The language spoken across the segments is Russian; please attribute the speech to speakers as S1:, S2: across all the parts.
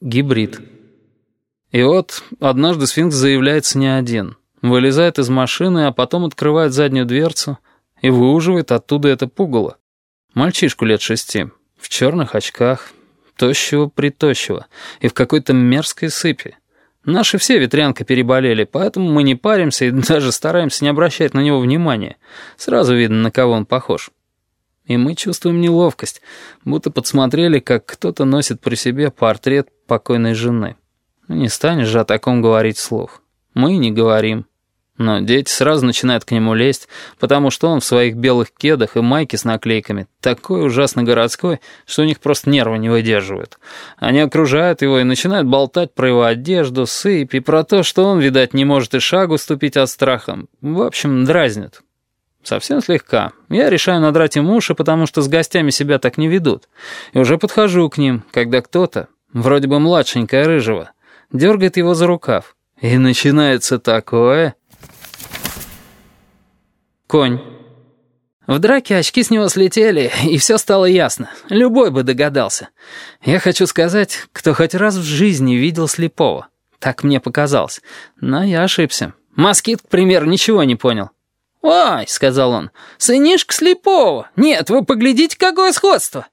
S1: Гибрид. И вот однажды сфинкс заявляется не один. Вылезает из машины, а потом открывает заднюю дверцу и выуживает оттуда это пугало. Мальчишку лет шести, в черных очках, тощего-притощего и в какой-то мерзкой сыпи. Наши все ветрянка переболели, поэтому мы не паримся и даже стараемся не обращать на него внимания. Сразу видно, на кого он похож. И мы чувствуем неловкость, будто подсмотрели, как кто-то носит при себе портрет покойной жены. Не станешь же о таком говорить вслух. Мы не говорим. Но дети сразу начинают к нему лезть, потому что он в своих белых кедах и майке с наклейками такой ужасно городской, что у них просто нервы не выдерживают. Они окружают его и начинают болтать про его одежду, сыпь и про то, что он, видать, не может и шагу ступить от страха. В общем, дразнят. Совсем слегка. Я решаю надрать им уши, потому что с гостями себя так не ведут. И уже подхожу к ним, когда кто-то, вроде бы младшенькая рыжего, дергает его за рукав. И начинается такое... Конь. В драке очки с него слетели, и все стало ясно. Любой бы догадался. Я хочу сказать, кто хоть раз в жизни видел слепого. Так мне показалось. Но я ошибся. Москит, к примеру, ничего не понял. «Ой», — сказал он, — «сынишка слепого. Нет, вы поглядите, какое сходство».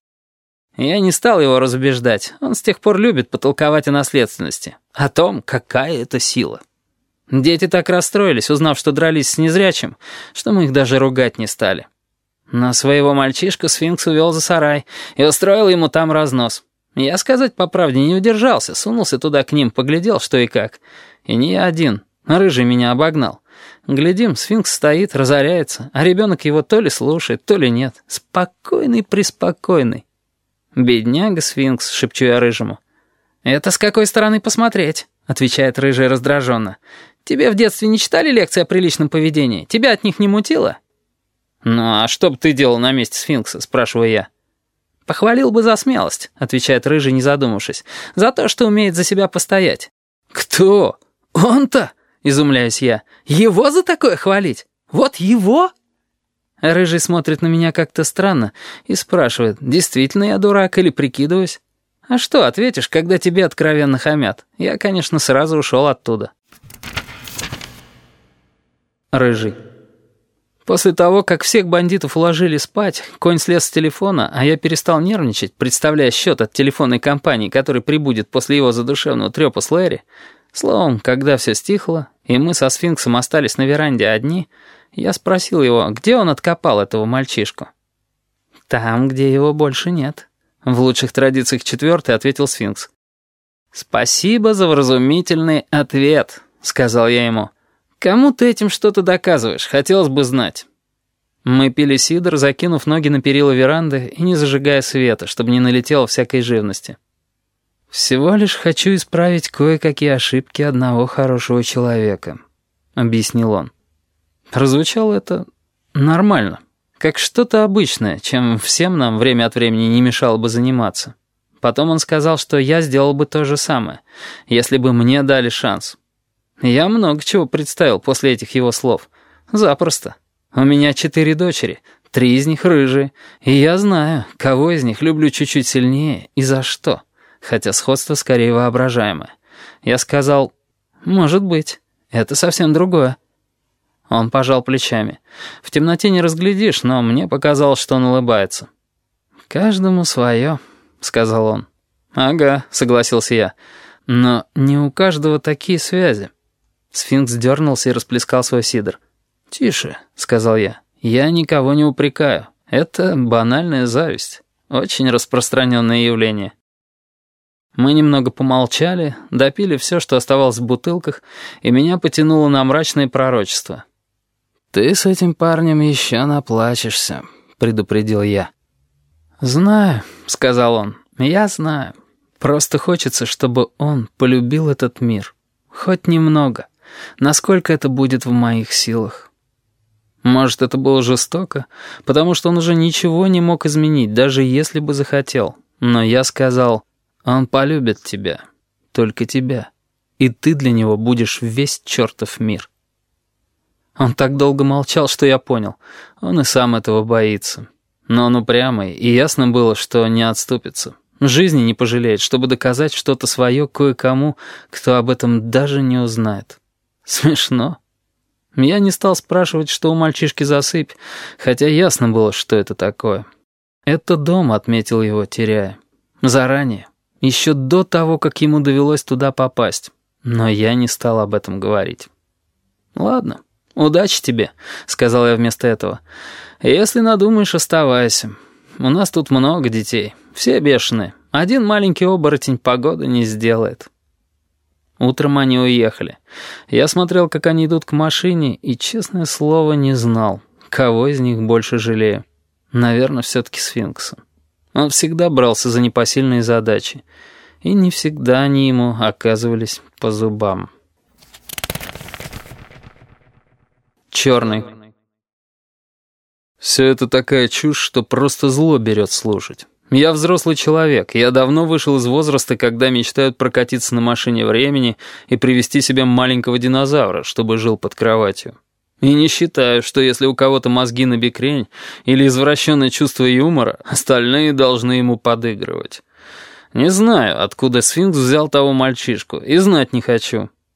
S1: Я не стал его разубеждать. Он с тех пор любит потолковать о наследственности. О том, какая это сила. Дети так расстроились, узнав, что дрались с незрячим, что мы их даже ругать не стали. Но своего мальчишку сфинкс увел за сарай и устроил ему там разнос. Я, сказать по правде, не удержался, сунулся туда к ним, поглядел, что и как. И не я один, рыжий меня обогнал. Глядим, сфинкс стоит, разоряется, а ребенок его то ли слушает, то ли нет. Спокойный-преспокойный. «Бедняга сфинкс», — шепчу я рыжему. «Это с какой стороны посмотреть?» — отвечает рыжий раздраженно. Тебе в детстве не читали лекции о приличном поведении? Тебя от них не мутило?» «Ну а что бы ты делал на месте сфинкса?» — спрашиваю я. «Похвалил бы за смелость», — отвечает Рыжий, не задумавшись. «За то, что умеет за себя постоять». «Кто? Он-то?» — изумляюсь я. «Его за такое хвалить? Вот его?» Рыжий смотрит на меня как-то странно и спрашивает, действительно я дурак или прикидываюсь? А что ответишь, когда тебе откровенно хамят? Я, конечно, сразу ушел оттуда. Рыжий. После того, как всех бандитов уложили спать, конь слез с телефона, а я перестал нервничать, представляя счет от телефонной компании, который прибудет после его задушевного трепа с Лэри, словом, когда все стихло, и мы со сфинксом остались на веранде одни, я спросил его, где он откопал этого мальчишку. «Там, где его больше нет», — в лучших традициях четвертый ответил сфинкс. «Спасибо за вразумительный ответ», — сказал я ему. «Кому ты этим что-то доказываешь? Хотелось бы знать». Мы пили сидр, закинув ноги на перила веранды и не зажигая света, чтобы не налетело всякой живности. «Всего лишь хочу исправить кое-какие ошибки одного хорошего человека», — объяснил он. Прозвучало это нормально, как что-то обычное, чем всем нам время от времени не мешало бы заниматься. Потом он сказал, что я сделал бы то же самое, если бы мне дали шанс. Я много чего представил после этих его слов. Запросто. У меня четыре дочери, три из них рыжие, и я знаю, кого из них люблю чуть-чуть сильнее и за что, хотя сходство скорее воображаемое. Я сказал, может быть, это совсем другое. Он пожал плечами. В темноте не разглядишь, но мне показалось, что он улыбается. «Каждому свое», — сказал он. «Ага», — согласился я. «Но не у каждого такие связи». Сфинкс дернулся и расплескал свой сидр. «Тише», — сказал я. «Я никого не упрекаю. Это банальная зависть. Очень распространенное явление». Мы немного помолчали, допили все, что оставалось в бутылках, и меня потянуло на мрачное пророчество. «Ты с этим парнем еще наплачешься», — предупредил я. «Знаю», — сказал он, — «я знаю. Просто хочется, чтобы он полюбил этот мир. Хоть немного» насколько это будет в моих силах. Может, это было жестоко, потому что он уже ничего не мог изменить, даже если бы захотел. Но я сказал, он полюбит тебя, только тебя, и ты для него будешь весь чертов мир. Он так долго молчал, что я понял, он и сам этого боится. Но он упрямый, и ясно было, что не отступится. Жизни не пожалеет, чтобы доказать что-то свое кое-кому, кто об этом даже не узнает. Смешно. Я не стал спрашивать, что у мальчишки засыпь, хотя ясно было, что это такое. Это дом отметил его, теряя. Заранее. Еще до того, как ему довелось туда попасть. Но я не стал об этом говорить. «Ладно, удачи тебе», — сказал я вместо этого. «Если надумаешь, оставайся. У нас тут много детей. Все бешеные. Один маленький оборотень погоды не сделает». Утром они уехали. Я смотрел, как они идут к машине, и, честное слово, не знал, кого из них больше жалею. Наверное, все-таки сфинкса. Он всегда брался за непосильные задачи, и не всегда они ему оказывались по зубам. Черный. Все это такая чушь, что просто зло берет слушать. Я взрослый человек, я давно вышел из возраста, когда мечтают прокатиться на машине времени и привести себе маленького динозавра, чтобы жил под кроватью. И не считаю, что если у кого-то мозги на бекрень или извращенное чувство юмора, остальные должны ему подыгрывать. Не знаю, откуда сфинкс взял того мальчишку, и знать не хочу.